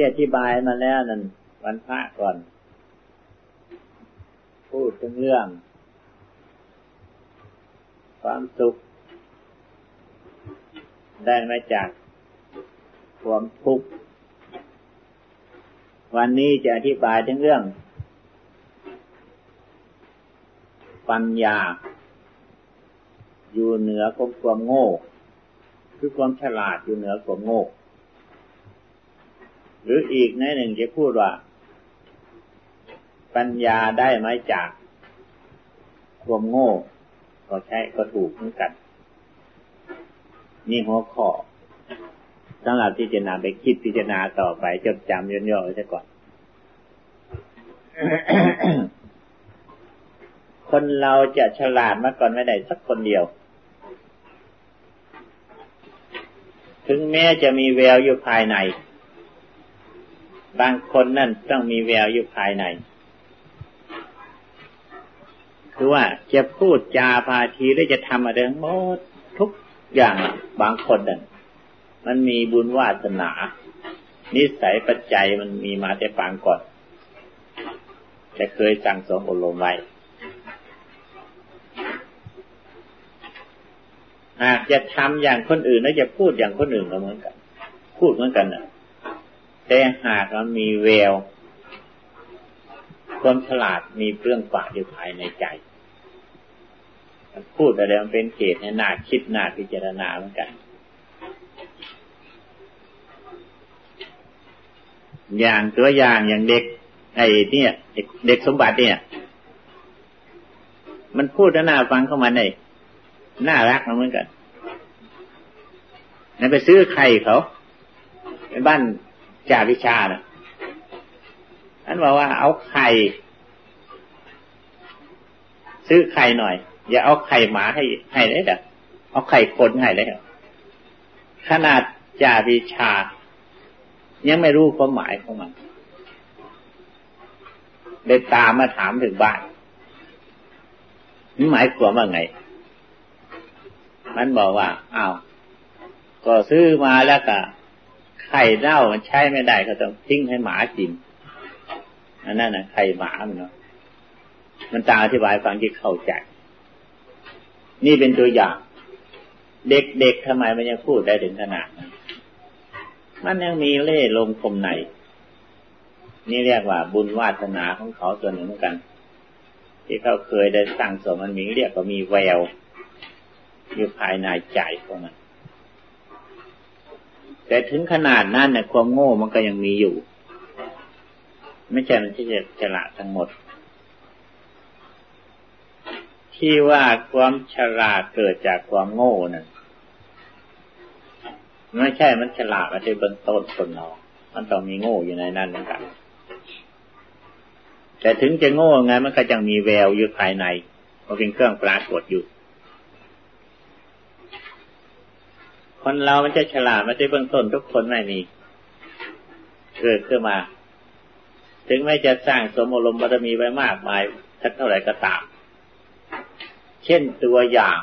ที่อธิบายมาแล้วนั่นวันพระก่อน พูดถึงเรื่อง ความสุข ได้มาจากความทุกข์วันนี้จะอธิบายถึงเรื่อง ปัญญา อยู่เหนือความโง่ คือความฉลาดอยู่เหนือความโง่ หรืออีกในหนึ่งจะพูดว่า ปัญญาได้ไหมจากความโง่ ก็ใช่ก็ถูกเหมือนกัน นี่หัวข้อสำหรับที่จะนำไปคิดพิจารณาต่อไปจดจำย่นๆไว้ซะก่อน คนเราจะฉลาดมาก่อนไม่ได้สักคนเดียว ถึงแม้จะมีแววอยู่ภายใน บางคนนั่นต้องมีแววอยู่ภายใน คือว่าจะพูดจาพาทีหรือจะทำอะไรหมดทุกอย่างบางคนนั่นมันมีบุญวาสนา นิสัยปัจจัยมันมีมาแต่ปางก่อนจะเคยสั่งสมอบรมไว้หากจะทำอย่างคนอื่นแล้วจะพูดอย่างคนอื่นก็เหมือนกัน พูดเหมือนกันนะ แต่หากมันมีแวว ความฉลาดมีเปรื่องป่าอยู่ภายในใจ พูดอะไรมันเป็นเหตุให้น่าคิดหน่าพิจารณาเหมือนกัน อย่างตัวอย่างอย่างเด็ก ไอ้เนี่ยเด็กสมบัติเนี่ย มันพูดแล้วน่าฟังเข้ามาในน่ารักเหมือนกันนั่นไปซื้อไข่เขาในบ้าน จ่าวิชาน่ะท่านบอกว่าเอาไข่ ซื้อไข่หน่อย อย่าเอาไข่หมาให้ให้เลยเด้อเอาไข่คนให้เลยขนาดจ่าวิชา ยังไม่รู้ความหมายของมันเลยตามมาถามถึงบ้านมันหมายความว่าไง มันบอกว่าอ้าวก็ซื้อมาแล้วก็ ไข่เน่ามันใช้ไม่ได้ก็ต้องทิ้งให้หมากินอันนั้นนะไข่หมามันเนาะมันตาอธิบายฟังที่เข้าใจนี่เป็นตัวอย่าง เด็กๆทำไมมันยังพูดได้ถึงขนาดนั้นมันยังมีเล่ลงคมในนี่เรียกว่าบุญวาสนาของเขาตัวหนึ่งเหมือนกัน ที่เขาเคยได้สั่งสมมันมีเรียกว่ามีแวว อยู่ภายในใจของมัน แต่ถึงขนาดนั้นเนี่ยความโง่มันก็ยังมีอยู่ ไม่ใช่มันที่จะฉลาดทั้งหมด ที่ว่าความฉลาดเกิดจากความโง่นั่นไม่ใช่มันฉลาดมาที่เบื้องต้นคนเรามันต้องมีโง่อยู่ในนั้นเหมือนกันแต่ถึงจะโง่ไงมันก็ยังมีแววอยู่ภายในมันเป็นเครื่องปรากฏอยู่ คนเรามันจะฉลาดมาที่เบื้องต้นทุกคนไม่มีเกิดขึ้นมา ถึงไม่จะสร้างสมรมบารมีไว้มากมายทักเท่าไหร่ก็ตาม เช่นตัวอย่าง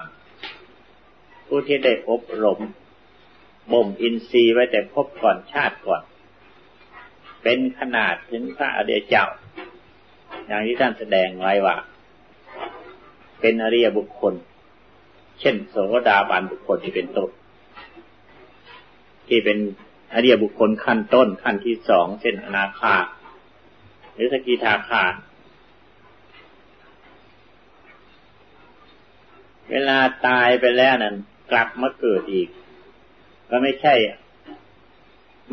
ผู้ที่ได้อบรมบ่มอินทรีย์ไว้แต่พบก่อนชาติก่อน เป็นขนาดถึงพระอริยเจ้า อย่างที่ท่านแสดงไว้ว่า เป็นอริยบุคคล เช่นโสดาบันบุคคลที่เป็นต้น ที่เป็นอริยบุคคลขั้นต้นขั้นที่สองเช่นอนาคา หรือสกิทาคา เวลาตายไปแล้วนั้นกลับมาเกิดอีก ก็ไม่ใช่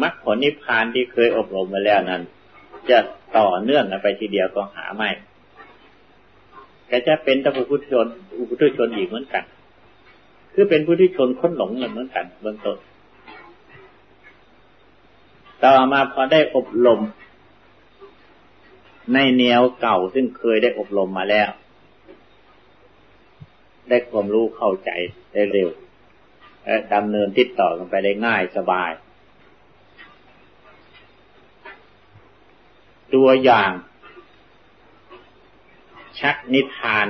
มรรคผลนิพพานที่เคยอบรมมาแล้วนั้น จะต่อเนื่องกันไปทีเดียวก็หาไม่แต่จะเป็นตะพุทธชนอุพุทธชนอีกเหมือนกัน คือเป็นผู้ที่ชนค้นหลงเหมือนกันเบื้องต้น ต่อมาพอได้อบรม ในแนวเก่าซึ่งเคยได้อบรมมาแล้ว ได้ความรู้เข้าใจได้เร็วดำเนินติดต่อกันไปได้ง่ายสบาย ตัวอย่าง ชักนิทาน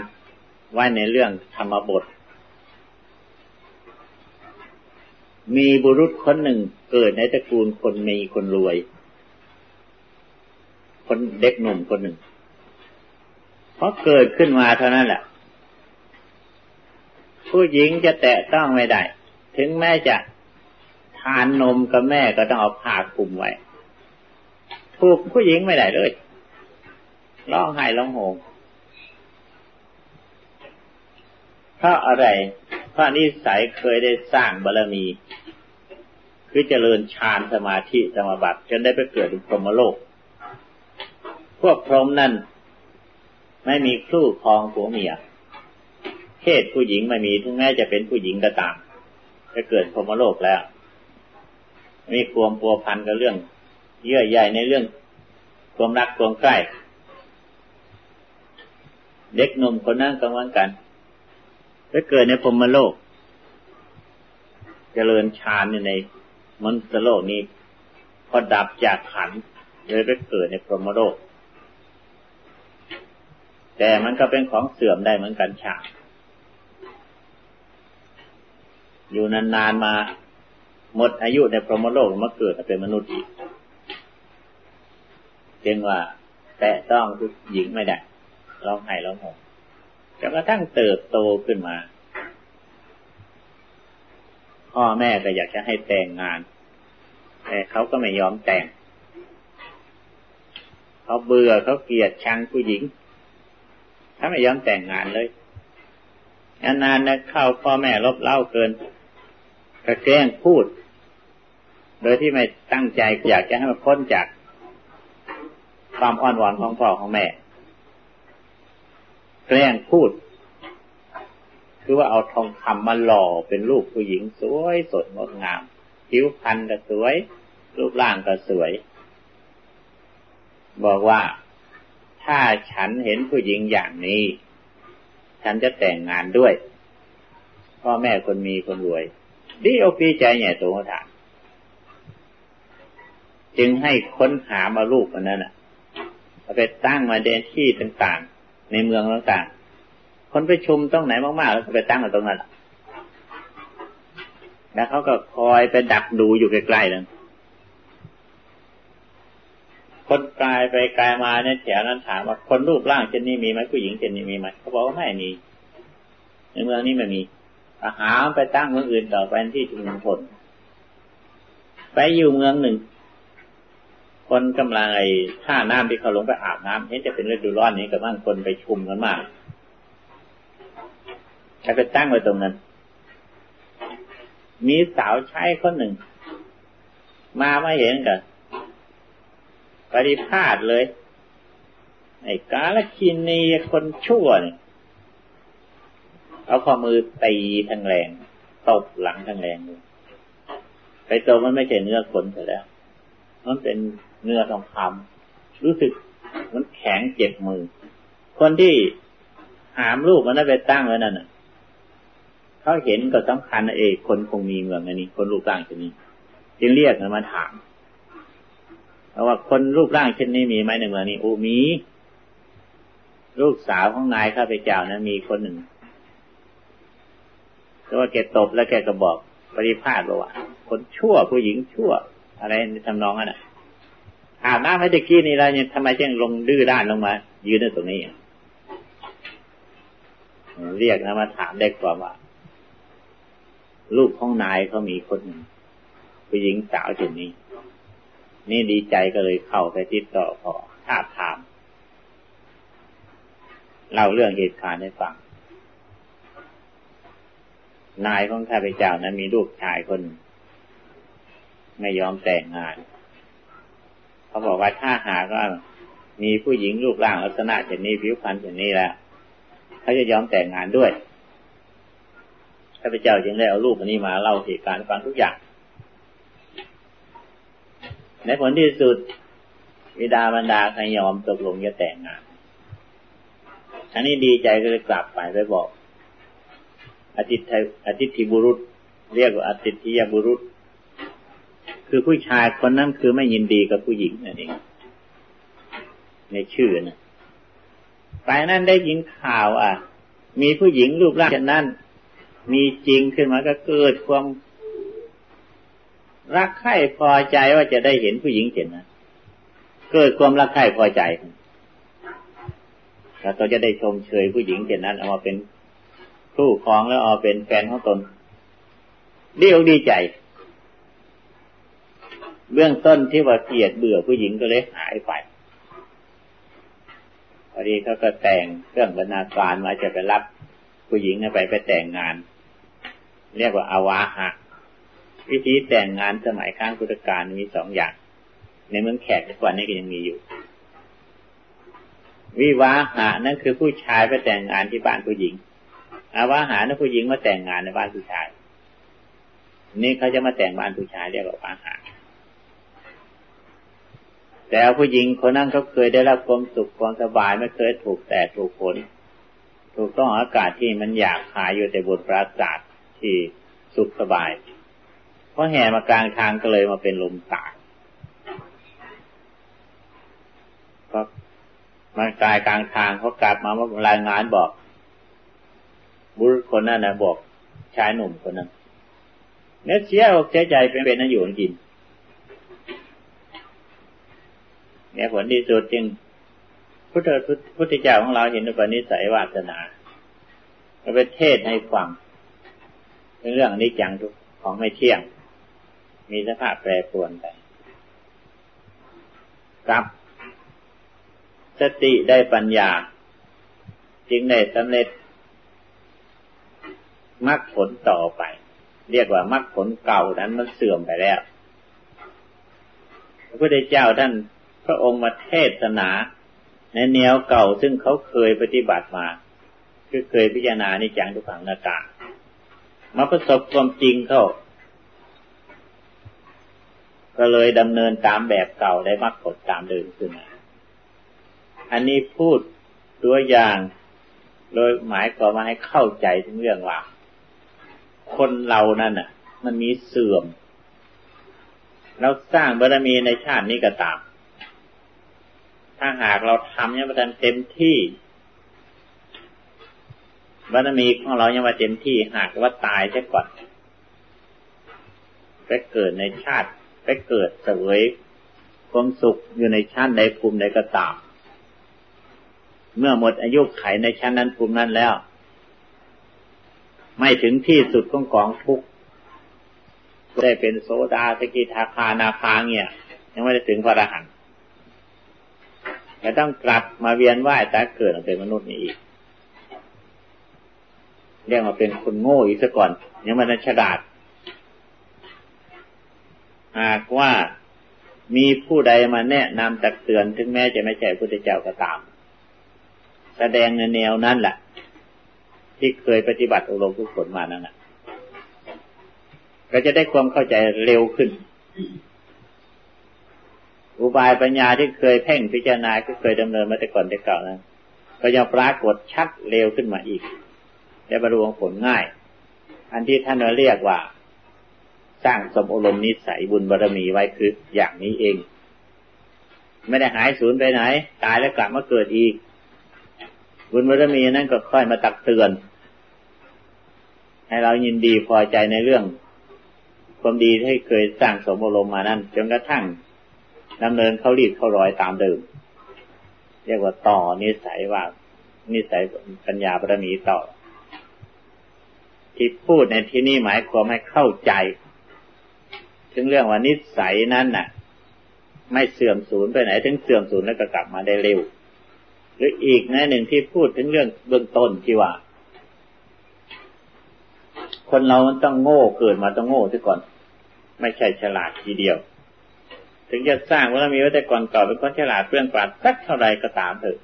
ไว้ในเรื่องธรรมบท มีบุรุษคนหนึ่งเกิดในตระกูลคนมีคนรวย คนเด็กหนุ่มคนหนึ่งเพราะเกิดขึ้นมาเท่านั้นแหละ ผู้หญิงจะแตะต้องไม่ได้ ถึงแม้จะทานนมกับแม่ก็ต้องเอาผ้าคลุมไว้ ถูกผู้หญิงไม่ได้เลยร้องไห้ร้องโหงเพราะอะไร พระนิสัยเคยได้สร้างบารมี คือเจริญฌานสมาธิสมาบัติจนได้ไปเกิดในพรหมโลก พวกพรหมนั่นไม่มีคู่ครองผัวเมีย เพศผู้หญิงไม่มีถึงแม้จะเป็นผู้หญิงก็ตามไปเกิดพรหมโลกแล้ว มีความปัวพันกับเรื่อง เยื่อใยในเรื่องความรักความใกล้ เด็กหนุ่มคนนั้นก็เหมือนกัน ไปเกิดในพรมโลก เจริญฌานในมนุษย์โลกนี้พอดับจากขันเลยไปเกิดในพรมโลก แต่มันก็เป็นของเสื่อมได้เหมือนกันฉากอยู่นานๆมาหมดอายุในพรหมโลกมาเกิดเป็นมนุษย์อีกเรียกว่า แต่ต้องทุกหญิงไม่ได้ร้องไห้ร้องห่ม นกระทั่งเติบโตขึ้นมา พ่อแม่ก็อยากจะให้แต่งงาน แต่เขาก็ไม่ยอมแต่งเขาเบื่อเขาเกลียดชังผู้หญิงเขาไม่ยอมแต่งงานเลยนานๆนะเข้าพ่อแม่ลบเล่าเกินก็แกล้งพูด โดยที่ไม่ตั้งใจอยากจะให้มันพ้นจากความอ่อนหวานของพ่อของแม่ แกล้งพูด คือว่าเอาทองคำมาหล่อเป็นลูกผู้หญิงสวยสดงดงาม ผิวพรรณก็สวย รูปร่างก็สวย บอกว่าถ้าฉันเห็นผู้หญิงอย่างนี้ ฉันจะแต่งงานด้วยพ่อแม่คนมีคนรวย ดีอกดีใจใหญ่โตฐานจึงให้ค้นหามาลูกคนนั้นอะไปตั้งมาเดนที่ต่าง ในเมืองต่างๆ คนไปชุมต้องไหนมากๆแล้วก็ไปตั้งอยู่ตรงนั้นแล้วเขาก็คอยไปดักดูอยู่ใกล้ๆเลยคนกลายไปกลายมาเนี่ยแถวนั้นถามว่าคนรูปร่างเช่นนี้มีไหมผู้หญิงเช่นนี้มีไหมเขาบอกว่าไม่มีในเมืองนี้ไม่มีอาหาไปตั้งเมืองอื่นต่อไปที่ชุมชน ไปอยู่เมืองหนึ่ง คนกำลังไอ้ท่าน้ำที่เขาลงไปอาบน้ำเห็นจะเป็นฤดูร้อนนี้กับบ้างคนไปชุมกันมากแล้วก็ตั้งไว้ตรงนั้น มีสาวใช้คนหนึ่ง มาไม่เห็นกันปฏิพาทเลย ไอ้กาลคินีคนชั่วเนี่ยเอาข้อมือตีทั้งแรงตบหลังทั้งแรงเลยไปตัวมันไม่ใช่เนื้อคนเสียแล้วมันเป็น เนื้อทองคำรู้สึกมันแข็งเจ็บมือ คนที่หามลูกมันได้ไปตั้งไว้นั่นน่ะเขาเห็นก็สำคัญเอกคนคงมีเมืองอันนี้ คนรูปร่างเช่นนี้จึงเรียกมาถามเพราะว่าคนรูปร่างเช่นนี้มีไหมในเมืองนี้โอ้มี ลูกสาวของนายข้าพเจ้านะมีคนหนึ่งแต่ว่าแกตบแล้วแกก็บอกปริพาทบอกว่าคนชั่วผู้หญิงชั่ว อะไรทำนองนั้นอะ อาบน้ำให้ตะกี้นี่แล้วเนี่ยทำไมจึงลงดื้อด้านลงมา ยืนตรงนี้เรียกนะมาถามเด็กกว่าว่าลูกของนายเขามีคนหนึ่งผู้หญิงสาวจุดนี้ นี่ดีใจก็เลยเข้าไปติดต่อขอท้าถามเล่าเรื่องเหตุการณ์ให้ฟัง นายของข้าพเจ้านั้นมีลูกชายคน ไม่ยอมแต่งงาน เขาบอกว่าถ้าหากว่ามีผู้หญิงรูปร่างลักษณะเช่นนี้ผิวพรรณเช่นนี้แล้วเขาจะยอมแต่งงานด้วยข้าพเจ้าจึงได้เอารูปนนี้มาเล่าเหตุการณ์ฟังทุกอย่าง ในผลที่สุดวิดาบรรดาใครยอมตกลงจะแต่งงานอันนี้ดีใจก็เลยกลับไปไปบอกอาทิตย์อาทิตย์บุรุษ เรียกว่าอาทิตย์ยบุรุษ คือผู้ชายคนนั้นคือไม่ยินดีกับผู้หญิงนั่นเองในชื่อนะไปนั้นได้ยินข่าว อะ มีผู้หญิงรูปร่างเช่นนั้น มีจริงขึ้นมาก็เกิดความรักใคร่พอใจว่าจะได้เห็นผู้หญิงเช่นนั้นเกิดความรักใคร่พอใจแล้วเราจะได้ชมเชยผู้หญิงเช่นนั้น เอามาเป็นคู่ครองแล้วเอาเป็นแฟนของตนดีอกดีใจ เบื้องต้นที่ว่าเกลียดเบื่อผู้หญิงก็เลยหายไปพอดีเขาก็แต่งเครื่องบรรณาการมาจะไปรับผู้หญิงไปไปแต่งงาน เรียกว่าอาวาหะวิธีแต่งงานสมัยข้างพุทธกาลมีสองอย่าง ในเมืองแขกทุกวันนี้ก็ยังมีอยู่ วิวาหะนั่นคือผู้ชายไปแต่งงานที่บ้านผู้หญิง อาวาหะนั่นผู้หญิงมาแต่งงานในบ้านผู้ชาย นี่เขาจะมาแต่งบ้านผู้ชายเรียกว่าวาหะ แต่ผู้หญิงคนนั้นเขาเคยได้รับความสุขความสบายไม่เคยถูกแต่ถูกฝนถูกต้องอากาศที่มันอยากหายอยู่แต่บนปราสาทที่สุขสบายเพราะแห่มากลางทางก็เลยมาเป็นลมตายก็มากายกลางทางเขากลับมามารายงานบอก บุรุษคนนั้นนะบอกชายหนุ่มคนนั้นเนื้อเสียอกเสียใจเป็นเป็นนั่นอยู่จริง เนี่ยผลที่สุดจึงพุทธพุทธเจ้าของเราเห็นอุปนิสัยวาสนาเป็นเทศให้ฟังเรื่องนี้จังทุกของไม่เที่ยง มีสภาพแปรปรวนไปกับสติได้ปัญญา จึงได้สำเร็จมรรคผลต่อไป เรียกว่ามรรคผลเก่านั้นมันเสื่อมไปแล้ว พระพุทธเจ้าท่าน พระองค์มาเทศนาในแนวเก่าซึ่งเขาเคยปฏิบัติมา คือเคยพิจารณาในจังทุกขังนาตามาประสบความจริงเขาก็เลยดำเนินตามแบบเก่าได้มากผลตามเดิมขึ้นมาอันนี้พูดตัวอย่างโดยหมายความมาให้เข้าใจถึงเรื่องว่า คนเรานั่นน่ะ มันมีเสื่อม เราสร้างบารมีในชาตินี้ก็ตาม ถ้าหากเราทำยังไม่ทันเต็มที่บารมีของเรายังไม่เต็มที่หากว่าตายซะก่อนไปเกิดในชาติไปเกิดเสวยความสุขอยู่ในชั้นใดภูมิใดก็ตาม เมื่อหมดอายุไขในชั้นนั้นภูมินั้นแล้ว ไม่ถึงที่สุดของกองทุกข์ได้เป็นโซดาสกิทาคานาคาเนี่ย ยังไม่ได้ถึงพระอรหันต จะต้องกลับมาเวียนว่ายตายเกิดเป็นมนุษย์นี้อีกเรียกมาเป็นคนโง่อีกซะก่อน ยังมันฉลาด หากว่ามีผู้ใดมาแนะนำตักเตือนถึงแม้จะไม่ใช่พุทธเจ้าก็ตาม แสดงในแนวนั้นแหละที่เคยปฏิบัติอบรมทุกคนมานั่นแหละก็จะได้ความเข้าใจเร็วขึ้น อุบายปัญญาที่เคยเพ่งพิจารณาก็เคยดำเนินมาแต่ก่อนแต่เก่านั้นก็ยังปรากฏชัดเร็วขึ้นมาอีกจะบรรลุผลง่าย อันที่ท่านเรียกว่า สร้างสมอารมณ์นิสัยบุญบารรมีไว้คืออย่างนี้เอง ไม่ได้หายสูญไปไหน ตายแล้วกลับมาเกิดอีก บุญบารรมีนั้นก็ค่อยมาตักเตือน ให้เรายินดีพอใจในเรื่องความดีที่เคยสร้างสมอารมณ์มานั้นจนกระทั่ง ดำเนินเขารีดเขารอยตามเดิม เรียกว่าต่อนิสัยว่า นิสัยปัญญาบารมีต่อ ที่พูดในที่นี้หมายความให้เข้าใจ ถึงเรื่องว่านิสัยนั้นน่ะ ไม่เสื่อมสูญไปไหน ถึงเสื่อมสูญแล้วก็กลับมาได้เร็ว หรืออีกในหนึ่งที่พูดถึงเรื่องเบื้องต้นที่ว่า คนเรามันต้องโง่เกิดมาต้องโง่ซะก่อน ไม่ใช่ฉลาดทีเดียว ถึงจะสร้างว่ามีไว้แต่ก่อนเก่าเป็นคนฉลาดเพื่อนปราดสักเท่าไรก็ตามเถอะ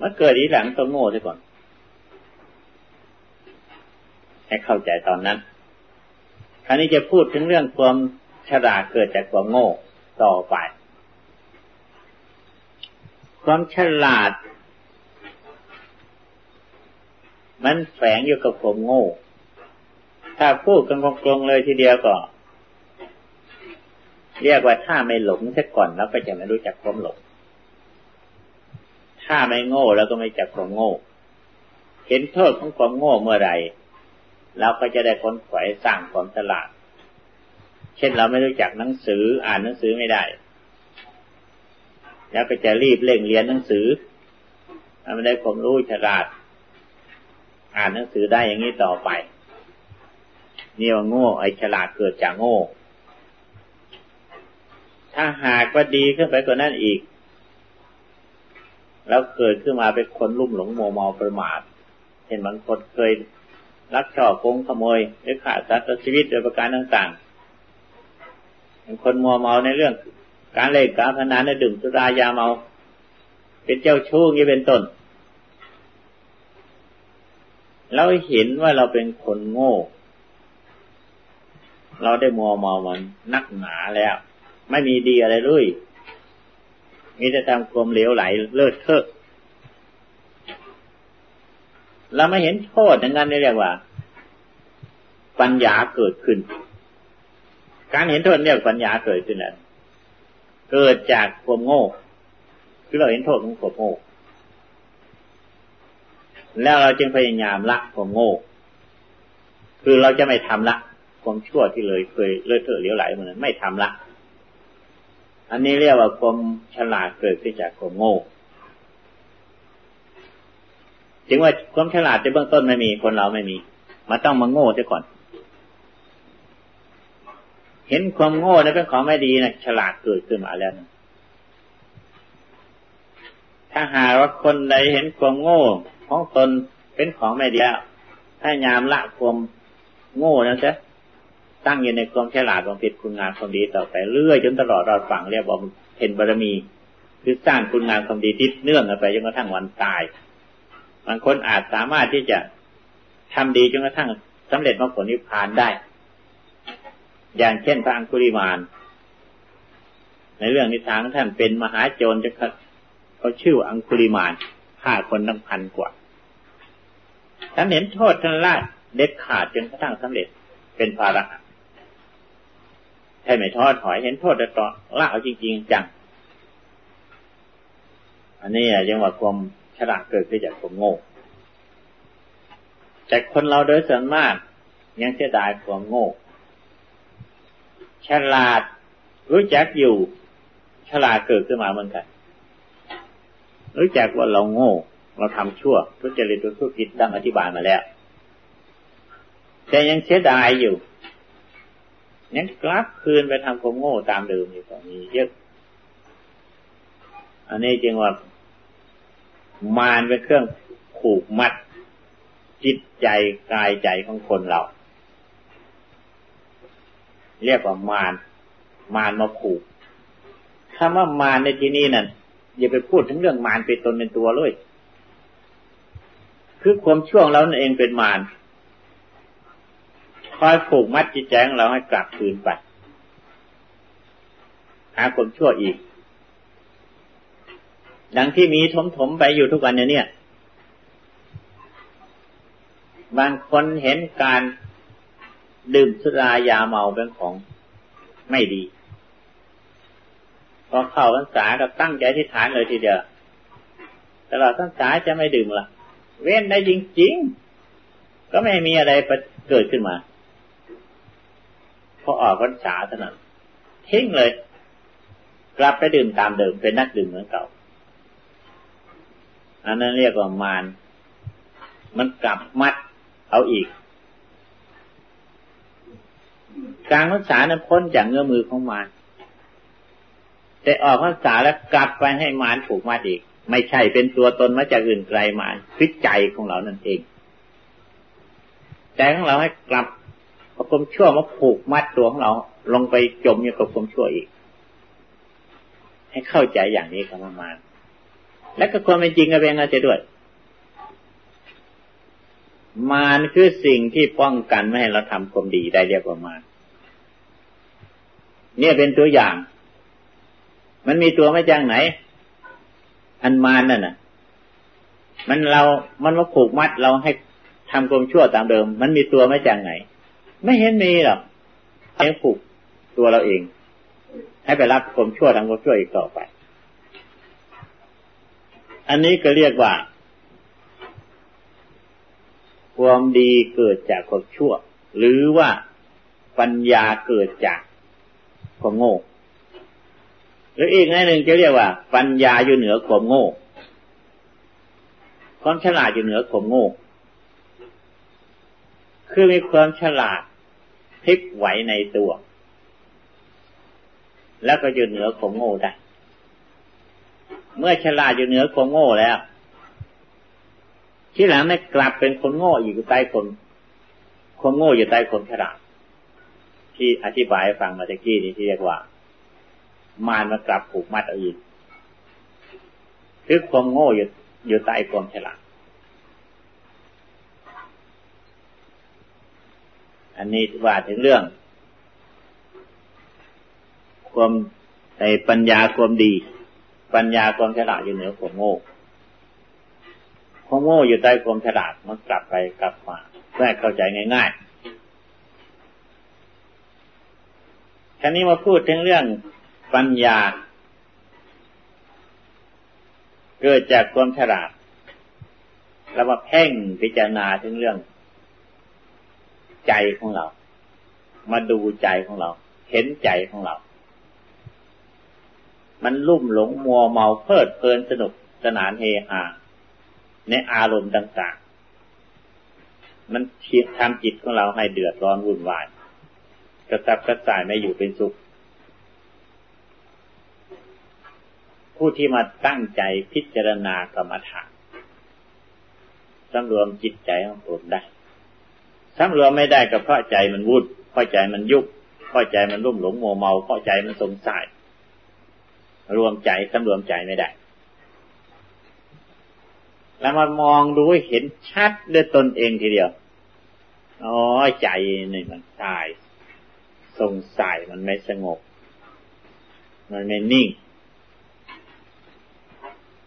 มันเกิดอีหลังต้องโง่ซะก่อนให้เข้าใจตอนนั้น คราวนี้จะพูดถึงเรื่องความฉลาดเกิดจากความโง่ต่อไป ความฉลาด มันแฝงอยู่กับความโง่ ถ้าพูดกันกลงๆเลยทีเดียวก็ เรียกว่าถ้าไม่หลงซะก่อนเราก็จะไม่รู้จักความหลง ถ้าไม่โง่เราก็ไม่จักความโง่ เห็นโทษของความโง่เมื่อไรเราก็จะได้ค้นขวายสร้างความฉลาด เช่นเราไม่รู้จักหนังสืออ่านหนังสือไม่ได้ แล้วก็จะรีบเร่งเรียนหนังสือถ้าไม่ได้ความรู้ฉลาด อ่านหนังสือได้อย่างนี้ต่อไปนี่ว่าโง่ไอ้ฉลาดเกิดจากโง่ ถ้าหากว่าดีขึ้นไปกว่านั้นอีก แล้วเกิดขึ้นมาเป็นคนลุ่มหลงโมเมาประมาทเห็นบางคนเคยลักชอโกงขโมยหรือขาดสัตว์ชีวิตโดยประการต่างๆเป็นคนมัวเมาในเรื่อง การเล่นการพนันในดื่มสุรายาเมา เป็นเจ้าชู้นี่เป็นต้นเราเห็นว่าเราเป็นคนโง่ เราได้มัวเมามันนักหนาแล้ว ไม่มีดีอะไรเลย มีแต่ทำความเหลวไหลเลิศเทอะเราไม่เห็นโทษอย่างนั้นเรียกว่า ปัญญาเกิดขึ้น การเห็นโทษเรียกปัญญาเกิดขึ้นนั้นเกิดจากความโง่คือเราเห็นโทษของความโง่แล้วเราจึงพยายามละความโง่ คือเราจะไม่ทำละความชั่วที่เลยเคยเลื่อนเถอะเลี้ยวไหลเหมือนนั้นไม่ทำละ อันนี้เรียกว่าความฉลาดเกิดขึ้นจากความโง่ถึงว่าความฉลาดในเบื้องต้นไม่มีคนเราไม่มีมาต้องมาโง่เสียก่อน เห็นความโง่นั้นเป็นของไม่ดีนะฉลาดเกิดขึ้นมาแล้วนะถ้าหาว่าคนใดเห็นความโง่ของตนเป็นของไม่ดีแล้วถ้ายามละความโง่นั้นจะ ตั้งอยู่ในความฉลาดความผิดคุณงามความดีต่อไปเรื่อยจนตลอดรอดฝังเรียกว่าเห็นบารมีคือสร้างคุณงามความดีทิศเนื่องกันไปจนกระทั่งวันตายบางคนอาจสามารถที่จะทำดีจนกระทั่งสำเร็จมรรคผลนิพพานได้ อย่างเช่นพระอังคุริมาน ในเรื่องนิทานท่านเป็นมหาโจรจะเขาชื่ออังคุริมานฆ่าคนตั้งพันกว่าท่านเห็นโทษท่านละเด็ดขาดจนกระทั่งสำเร็จเป็นภาระ ให้ไม่ท้อถอยเห็นโทษแต่ต่อละเอาจริง ๆ จัง อันนี้ยังว่าความฉลาดเกิดขึ้นจากความโง่ แต่คนเราโดยส่วนมากยังเสียดายความโง่ ฉลาดรู้จักอยู่ ฉลาดเกิดขึ้นมาเหมือนกันรู้จักว่าเราโง่ เราทำชั่วทุจริตทุจริตดังอธิบายมาแล้ว แต่ยังเสียดายอยู่ ยังกลับคืนไปทำความโง่ตามเดิมอยู่ตอนนี้เยอะอันนี้จึงว่ามารเป็นเครื่องผูกมัด จิตใจกายใจของคนเรา เรียกว่ามารมารมาผูกคำว่ามารในที่นี้นั่นอย่าไปพูดถึงเรื่องมารเป็นตนเป็นตัวเลย คือความช่วงเราเองเป็นมาร คอยผูกมัดจิตใจของเราให้กลับคืนไปหาความชั่วอีก ดังที่มีถมถมไปอยู่ทุกวันเนี่ย บางคนเห็นการดื่มสุรายาเมาเป็นของไม่ดีพอเข้าพรรษาก็ตั้งใจที่ฐานเลยทีเดียวตลอดพรรษาจะไม่ดื่มละเว้นได้จริงๆ ก็ไม่มีอะไรเกิดขึ้นมา พอออกพรรษาเท่านั้นทิ้งเลย กลับไปดื่มตามเดิมเป็นนักดื่มเหมือนเก่า อันนั้นเรียกว่ามารมันกลับมัดเอาอีก การรักษานั้นพ้นจากเงื้อมือของมารแต่ออกพรรษาแล้วกลับไปให้มารผูกมัดอีก ไม่ใช่เป็นตัวตนมาจากอื่นไกลมารคือใจของเรานั่นเองใจของเราให้กลับ เอาความชั่วมาผูกมัดตัวของเรา ลงไปจมอยู่กับความชั่วอีก ให้เข้าใจอย่างนี้ครับมารและก็ความเป็นจริงก็เป็นงั้นจด้วย มารคือสิ่งที่ป้องกันไม่ให้เราทำความดีได้เรียกว่ามารเนี่ยเป็นตัวอย่าง มันมีตัวไมาจากไหน อันมารนั่นน่ะ มันเรา มันมาผูกมัดเราให้ทำความชั่วตามเดิม มันมีตัวไมาจากไหน ไม่เห็นมีหรอกให้ผูกตัวเราเอง ให้ไปรับความชั่วทำความชั่วอีกต่อไป อันนี้ก็เรียกว่า ความดีเกิดจากความชั่ว หรือว่าปัญญาเกิดจากความโง่ หรืออีกในหนึ่งจะเรียกว่า ปัญญาอยู่เหนือความโง่ ความฉลาดอยู่เหนือความโง่ คือมีความฉลาด พลิกไหวในตัว แล้วก็อยู่เหนือความโง่ได้ เมื่อฉลาดอยู่เหนือความโง่แล้วที่หลังไม่กลับเป็นคนโง่อยู่ใต้คนความโง่อยู่ใต้คนฉลาดที่อธิบายฟังมาตะกี้นี้ที่เรียกว่า มารมากลับผูกมัดเอาอีกคือความโง่อยู่อยู่ใต้ความฉลาด อันนี้ว่าถึงเรื่อง ความในปัญญาความดี ปัญญาความฉลาดอยู่เหนือความโง่ความโง่อยู่ใต้ความฉลาดมันกลับไปกลับมาเพื่อเข้าใจง่ายๆคราวนี้มาพูดถึงเรื่องปัญญา เกิดจากความฉลาดแล้วมาเพ่งพิจารณาถึงเรื่อง ใจของเรา มาดูใจของเรา เห็นใจของเรา มันลุ่มหลงมัวเมาเพลิดเพลินสนุกสนานเฮฮาในอารมณ์ต่างๆ มันทำจิตของเราให้เดือดร้อนวุ่นวายกระตับกระส่ายไม่อยู่เป็นสุข ผู้ที่มาตั้งใจพิจารณากรรมฐานสำรวมจิตใจของตนได้ สำรวมไม่ได้ก็เพราะใจมันวุ่นเพราะใจมันยุบเพราะใจมันรุ่มหลงโมเมาเพราะใจมันสงสัยรวมใจสำรวมใจไม่ได้ แล้วมามองดูเห็นชัดด้วยตนเองทีเดียวอ๋อใจนี่มันตายสงสัยมันไม่สงบ มันไม่นิ่ง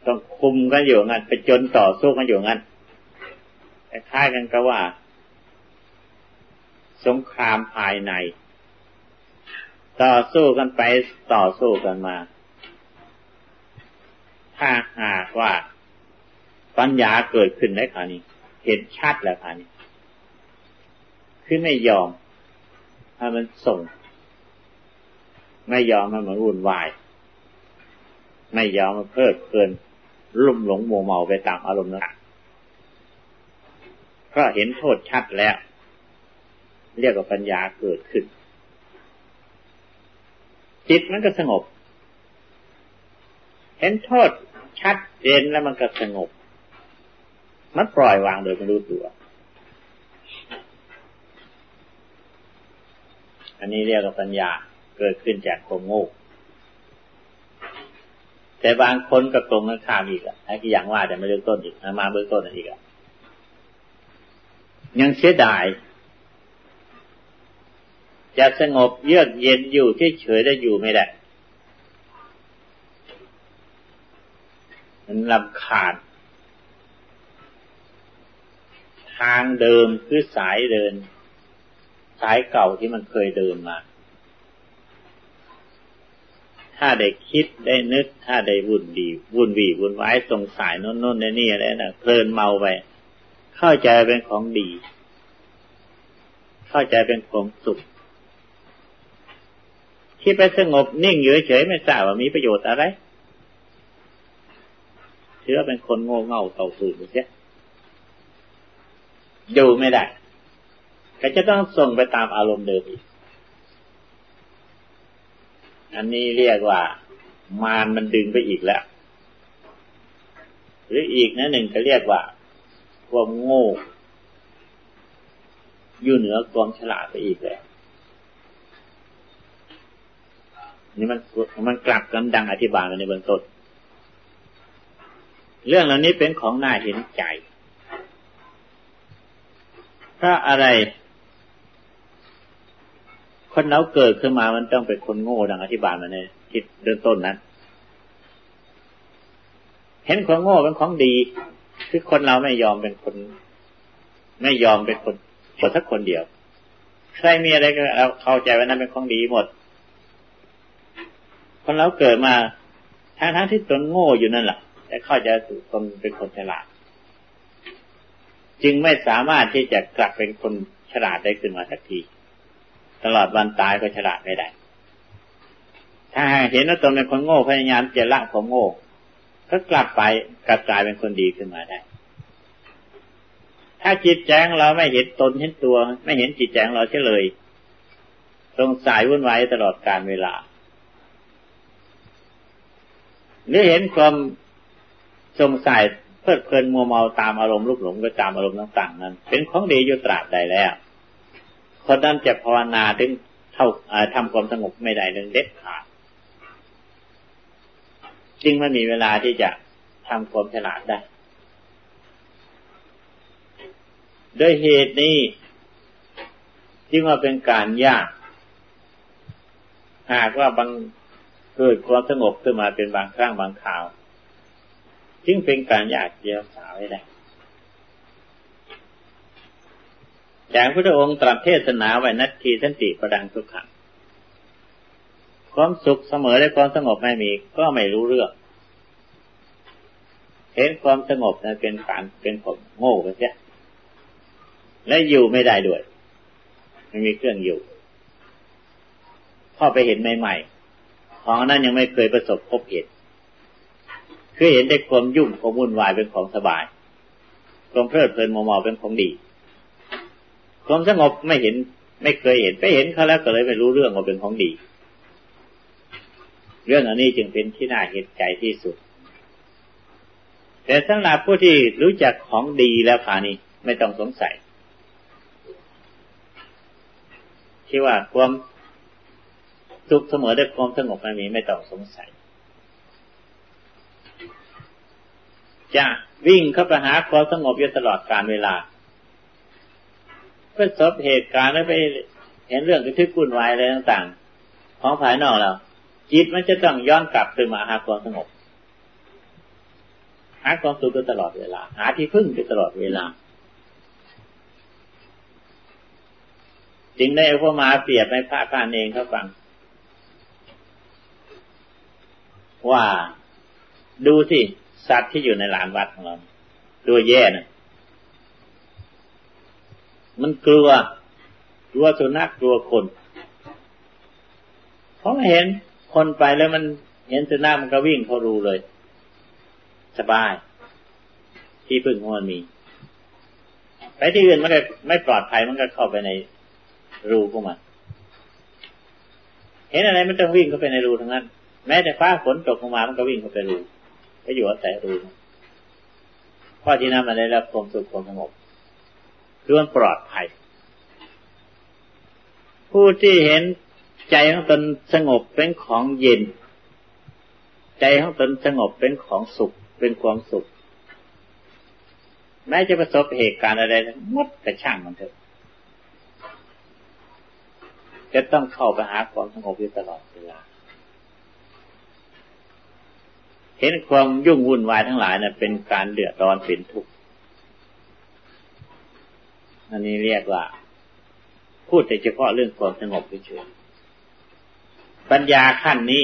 ต้องคุมกันอยู่งั้นไปจนต่อสู้กันอยู่งั้นคล้ายกันก็ว่า สงครามภายใน ต่อสู้กันไปต่อสู้กันมา ถ้าหากว่าปัญญาเกิดขึ้นในคราวนี้ เห็นชัดแล้วคราวนี้ คือไม่ยอมให้มันส่ง ไม่ยอมให้มันวุ่นวาย ไม่ยอมมันเพลิดเพลินลุ่มหลงโมเมาไปตามอารมณ์นั้นก็เห็นโทษชัดแล้ว เรียกว่าปัญญาเกิดขึ้น จิตมันก็สงบ เห็นโทษชัดเจนแล้วมันก็สงบ มันปล่อยวางโดยไม่รู้ตัว อันนี้เรียกว่าปัญญาเกิดขึ้นจากความโง่แต่บางคนก็ตรงกันข้ามอีกอะไอ้ที่อย่างว่าแต่ไม่เริ่มต้นอีกมาเบื้องต้นอีกอะยังเสียดาย จะสงบเยือกเย็นอยู่ที่เฉยได้อยู่ไม่ได้มันลำคาญทางเดิมคือสายเดิน สายเก่าที่มันเคยเดินมา ถ้าได้คิดได้นึก ถ้าได้วุ่นดีวุ่นวีวุ่นวายสงสัยโน่นโน่นนี่อะไรนะเพลินเมาไป เข้าใจเป็นของดี เข้าใจเป็นของสุข ที่ไปสงบนิ่งเฉยๆไม่ทราบว่ามีประโยชน์อะไรเชื่อเป็นคนโง่เง่าเต่าตื่นเสียอยู่ไม่ได้ ก็จะต้องส่งไปตามอารมณ์เดิมอีก อันนี้เรียกว่า มารมันดึงไปอีกแล้ว หรืออีกนะหนึ่งก็เรียกว่า ความโง่ อยู่เหนือความฉลาดไปอีกแล้ว นี่มันมันกลับกันดังอธิบายมาในเบื้องต้นเรื่องเหล่านี้เป็นของน่าเห็นใจ ถ้าอะไร คนเราเกิดขึ้นมามันต้องเป็นคนโง่ดังอธิบายมาในที่เริ่มต้นนั้น เห็นความโง่เป็นของดี คือคนเราไม่ยอมเป็นคน ไม่ยอมเป็นคนคนสักคนเดียว ใครมีอะไรก็เอาเข้าใจว่านั้นเป็นของดีหมด คนเราเกิดมาทั้งทั้งที่ตนโง่อยู่นั่นแหละแต่เข้าใจตนเป็นคนฉลาด จึงไม่สามารถที่จะกลับเป็นคนฉลาดได้ขึ้นมาสักที ตลอดวันตายก็ฉลาดไม่ได้ ถ้าเห็นว่าตนเป็นคนโง่พยายามจะละความโง่ ก็กลับไปกลับกลายเป็นคนดีขึ้นมาได้ถ้าจิตแจ้งเราไม่เห็นตนเห็นตัว ไม่เห็นจิตแจ้งเราเฉยเลยตรงสายวุ่นวายตลอดการเวลา หรือเห็นความสงสัยเพลิดเพลินมัวเมาตามอารมณ์ลุกหลงก็ตามอารมณ์ต่างๆนั้น เป็นของดีอยู่ตราบใดแล้วคนนั้นจะภาวนาถึงเท่าทำความสงบไม่ได้เรื่งเด็ดขาดจึงไม่มีเวลาที่จะทำความฉลาดได้โดยเหตุนี้จึงว่าเป็นการยาก หากว่าบาง เกิดความสงบขึ้นมาเป็นบางครั้งบางคราวจึงเป็นการอยากเยียวสาวไว้ได้อย่างพระองค์ตรัสเทศนาไว้นัตทีสันติประดังทุกขังความสุขเสมอและความสงบไม่มีก็ไม่รู้เรื่อง เห็นความสงบนั้นเป็นการเป็นผมโง่ไปเสียและอยู่ไม่ได้ด้วยไม่มีเครื่องอยู่ พอไปเห็นใหม่ๆ ของนั้นยังไม่เคยประสบพบเห็นคือเห็นแต่ความยุ่งความวุ่นวายเป็นของสบายความเพลิดเพลินมัวเมาเป็นของดี ความสงบไม่เห็นไม่เคยเห็นไปเห็นเขาแล้วก็เลยไม่รู้เรื่องว่าเป็นของดี เรื่องอันนี้จึงเป็นที่น่าเห็นใจที่สุด แต่สำหรับผู้ที่รู้จักของดีแล้วผานี้ไม่ต้องสงสัยที่ว่าความ สุขเสมอด้วยความสงบไม่มีไม่ต้องสงสัย จะวิ่งเข้าไปหาความสงบอยู่ตลอดการเวลาประสบเหตุการณ์แล้วไปเห็นเรื่องกระทึกวุ่นวายอะไรต่างๆ ของภายนอกเราจิตมันจะต้องย้อนกลับไปมาหาความสงบหาความสุขตลอดเวลา หาที่พึ่งตลอดเวลาจึงได้เอามาเปรียบในพระการเองเขาฟัง ว่าดูสิสัตว์ที่อยู่ในลานวัดของเราตัวแย่นะ่ะมันกลัว กลัวสุนัขกลัวคนเพราะเห็นคนไปแล้วมันเห็นสุนัขมันก็วิ่งเขารูเลย สบาย ที่พึ่งของมันมี ไปที่อื่นมันก็ไม่ปลอดภัยมันก็เข้าไปในรูของมัน เห็นอะไรมันต้องวิ่งเข้าไปในรูทั้งนั้น แม้แต่ฟ้าฝนตกลงมามันก็วิ่งเข้าไปรูไปอยู่อาศัยรูข้อที่นั่นมาได้รับความสุขความสงบคือมันปลอดภัย ผู้ที่เห็นใจของตนสงบเป็นของเย็น ใจของตนสงบเป็นของสุข เป็นความสุข แม้จะประสบเหตุการณ์อะไรมดแต่ช่างมันเถอะจะต้องเข้าไปหาความสงบอยู่ตลอดเวลา เห็นความยุ่งวุ่นวายทั้งหลายนะ่ะเป็นการเดือดร้อนเป็นทุกข์อันนี้เรียกว่า พูดแต่เฉพาะเรื่องความสงบเฉยปัญญาขั้นนี้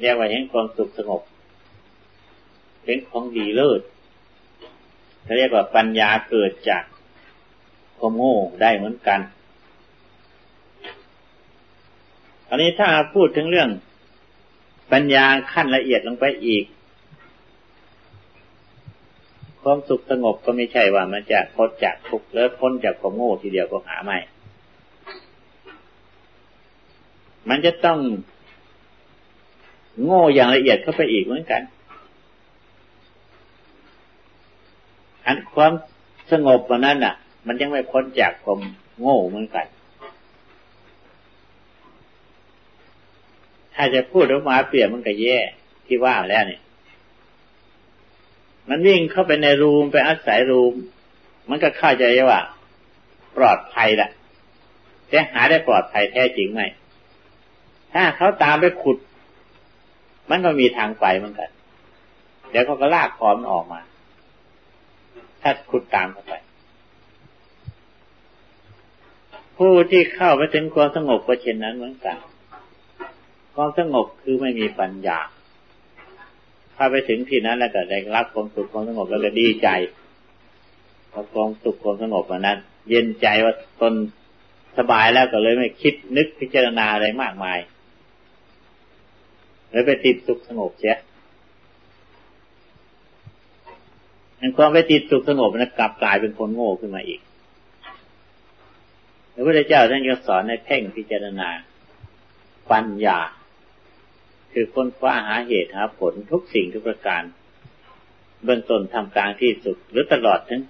เรียกว่าเห็นความสุขสงบเป็นของดีเลิศเขาเรียกว่าปัญญาเกิดจากความโง่ได้เหมือนกัน อันนี้ถ้าพูดถึงเรื่อง ปัญญาขั้นละเอียดลงไปอีก ความสุขสงบก็ไม่ใช่ว่ามันจะพ้นจากทุกข์แล้วพ้นจากความโง่ทีเดียวก็หาไม่ มันจะต้องโง่อย่างละเอียดเข้าไปอีกเหมือนกัน อันความสงบวันนั้นอะ มันยังไม่พ้นจากความโง่เหมือนกัน ถ้าจะพูดออกมาเปรียบมันก็แย่ที่ว่าแล้วเนี่ย มันวิ่งเข้าไปในรูมไปอาศัยรูม มันก็เข้าใจว่า ปลอดภัยแหละแต่หาได้ปลอดภัยแท้จริงไหมถ้าเขาตามไปขุด มันก็มีทางไปเหมือนกัน เดี๋ยวเขาก็ลากคอมันออกมา ถ้าขุดตามเข้าไป ผู้ที่เข้าไปถึงความสงบก็เช่นนั้นเหมือนกัน ความสงบคือไม่มีปัญญา ถ้าไปถึงที่นั้นแล้วก็ได้รับความสุขความสงบแล้วก็ดีใจพอความสุขความสงบวันนั้น เย็นใจว่าตนสบายแล้วก็เลยไม่คิดนึกพิจารณาอะไรมากมายแล้วไปติดสุขสงบเสียความไปติดสุขสงบนะกลับกลายเป็นคนโง่ขึ้นมาอีกพระพุทธเจ้าท่านก็สอนในเพ่งพิจารณา ปัญญา คือค้นคว้าหาเหตุหาผลทุกสิ่งทุกประการ เบื้องต้นทำกลางที่สุดหรือตลอดถึง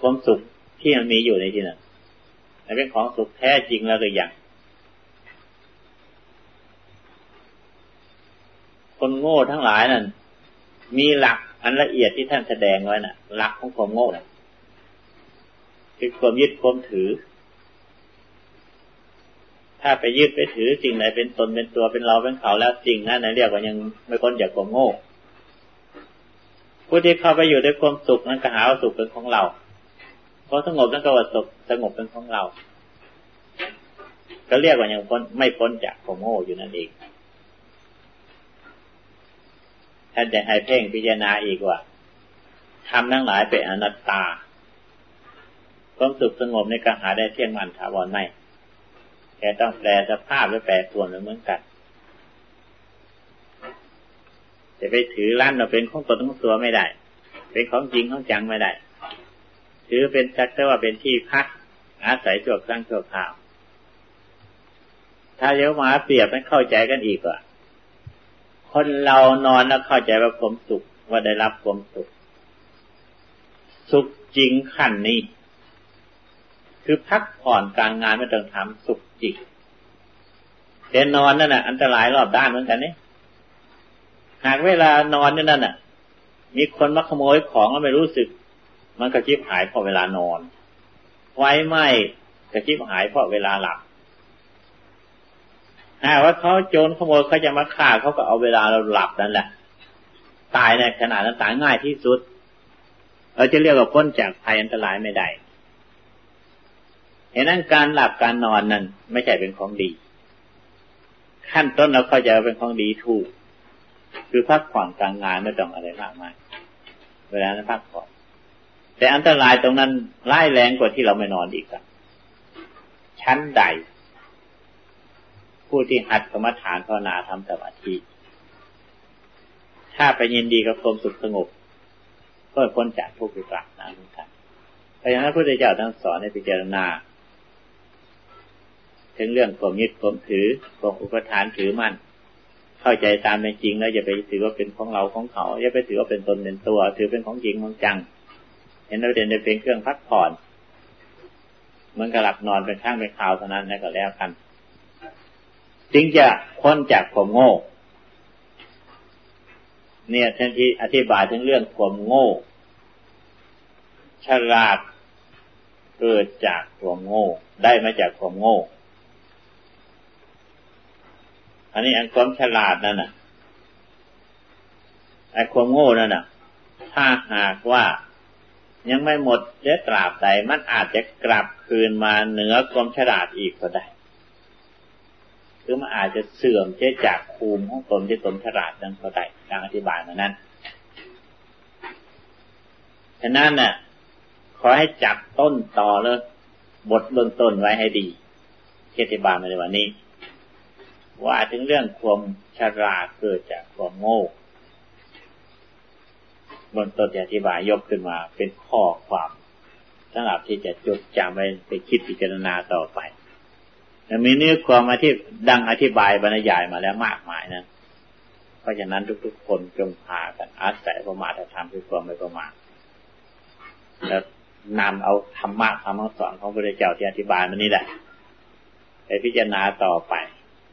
ความสุขที่มันมีอยู่ในที่นั้นแต่เป็นของสุขแท้จริงแล้วหรือยังคนโง่ทั้งหลายนั่นมีหลักอันละเอียดที่ท่านแสดงไว้น่ะ หลักของความโง่น่ะคือความยึดความถือ ถ้าไปยึดไปถือสิ่งไหนเป็นตนเป็นตัวเป็นเราเป็นเขาแล้วสิ่งนั้นเรียกว่ายังไม่พ้นจากความโง่ผู้ที่เข้าไปอยู่ด้วยความสุขนั้นก็หาว่าสุขเป็นของเราเพอสงบนั้นก็ว่าสุขสงบเป็นของเรา ก็เรียกว่ายังพ้นไม่พ้นจากความโง่อยู่นั่นเองท่านจะให้เพ่งพิจารณาอีกว่าทำทั้งหลายเป็นอนัตตา ความสุขสงบในการหาได้เที่ยงมันถาวรไม่ แค่ต้องแปลสภาพหรือแปลส่วนเหมือนกันจะไปถือร้านเราเป็นของตนของตัวไม่ได้ เป็นของจริงของจังไม่ได้ ถือเป็นสักแต่ว่าเป็นที่พัก อาศัยชั่วครั้งชั่วคราว ถ้าเดี๋ยวมาเปรียบให้เข้าใจกันอีกว่าคนเรานอนแล้วเข้าใจว่าผมสุขว่าได้รับความสุข สุขจริงขั้นนี้ คือพักผ่อนกลางงานไม่ต้องทำสุข จริงแต่นนอนนั่นน่ะ อันตรายรอบด้านเหมือนกันนี่หากเวลานอนนี่นั่นน่ะ มีคนมาขโมยของแล้วไม่รู้สึก มันก็ชิบหายเพราะเวลานอน ไว้ไหมก็ชิบหายเพราะเวลาหลับถ้าว่าเขาโจรขโมยเขาจะมาฆ่าเขาก็เอาเวลาเราหลับนั่นแหละ ตายในขนาดนั้นตายง่ายที่สุด เราจะเรียกว่าพ้นจากภัยอันตรายไม่ได้ เหตุนั้นการหลับการนอนนั้นไม่ใช่เป็นของดี ขั้นต้นเราเข้าใจว่าเป็นของดีถูก คือพักผ่อนกลางงานไม่ต้องอะไรมากมายเวลานั้นพักผ่อนแต่อันตรายตรงนั้นร้ายแรงกว่าที่เราไม่นอนอีกครับชั้นใด ผู้ที่หัดกรรมฐานภาวนาทำสมาธิถ้าไปยินดีกับความสุขสงบก็พ้นจากทุกข์วิปากนั้นทุกท่านเพราะฉะนั้นพระพุทธเจ้าทั้งสอนในพิจารณา ถึงเรื่องความยึดความถือความอุปทานถือมั่น เข้าใจตามเป็นจริงแล้วอย่าไปถือว่าเป็นของเราของเขา อย่าไปถือว่าเป็นตนเป็นตัว ถือเป็นของจริงของจัง เห็นเราเด่นเป็นเครื่องพักผ่อนเหมือนกับหลับนอนเป็นข้างเป็นคราวเท่านั้นแล้วก็แล้วกันจึงจะพ้นจากความโง่ เนี่ยท่านที่อธิบายถึงเรื่องความโง่ ฉลาดเกิดจากความโง่ ได้มาจากความโง่ อันนี้อันความฉลาดนั่นน่ะไอ้ความโง่นั่นน่ะ ถ้าหากว่ายังไม่หมดจะตราบใดมันอาจจะกลับคืนมาเหนือความฉลาดอีกก็ได้รือมันอาจจะเสื่อมเจ๊จากภูมิของตนที่ตนฉลาดดังเขาได้ดังอธิบายมานั้นฉะนั้นน่ะ ขอให้จับต้นต่อเลยบทเบื้องต้นไว้ให้ดีเที่อธิบายมาในวันนี้ ว่าถึงเรื่องความฉลาเกิดจากความโง่บนต้นอธิบายยกขึ้นมาเป็นข้อความสำหรับที่จะจดจำไว้ไปคิดพิจารณาต่อไปมีเนื้อความอธิดังอธิบายบรรยายมาแล้วมากมายนะเพราะฉะนั้นทุกๆคนจงพากันอาศัยประมาทธรรมคือความไม่ประมาทแล้วนำเอาธรรมะคำสอนของพระเจ้าที่อธิบายมานี่แหละไปพิจารณาต่อไป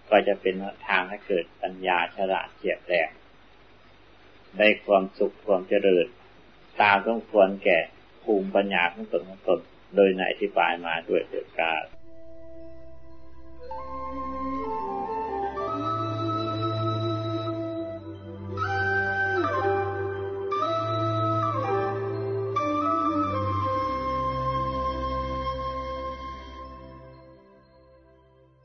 ก็จะเป็นทางให้เกิดปัญญาฉลาดเฉียบแหลมได้ความสุขความเจริญ ตามต้องควรแก่ภูมิปัญญาของตนของตน โดยในอธิบายมาด้วยเถิดกาล